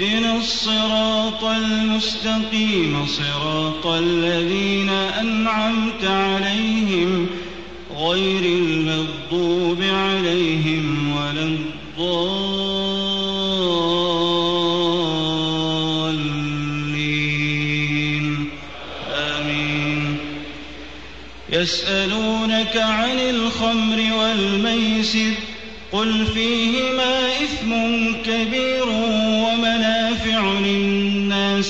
اهدنا الصراط المستقيم صراط الذين أنعمت عليهم غير المغضوب عليهم ولا الضالين. آمين. يسألونك عن الخمر والميسر قل فيهما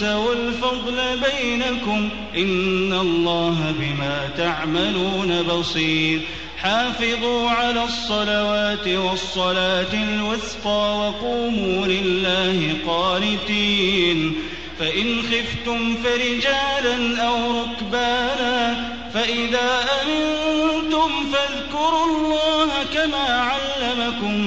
الفضل بينكم إن الله بما تعملون بصير. حافظوا على الصلوات والصلاة الوثقى وقوموا لله قانتين. فإن خفتم فرجالا أو ركبانا فإذا أمنتم فاذكروا الله كما علمكم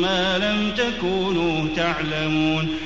ما لم تكونوا تعلمون.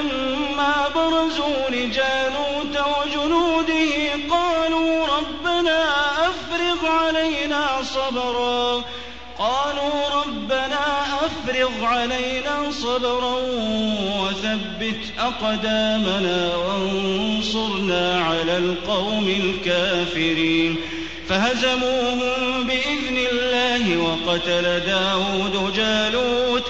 ولما برزوا لجالوت وجنوده قالوا ربنا أفرغ علينا صبرا. قالوا ربنا أفرغ علينا صبرا وثبت أقدامنا وانصرنا على القوم الكافرين. فهزموهم بإذن الله وقتل داود جالوت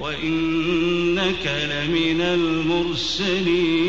وإنك لمن المرسلين.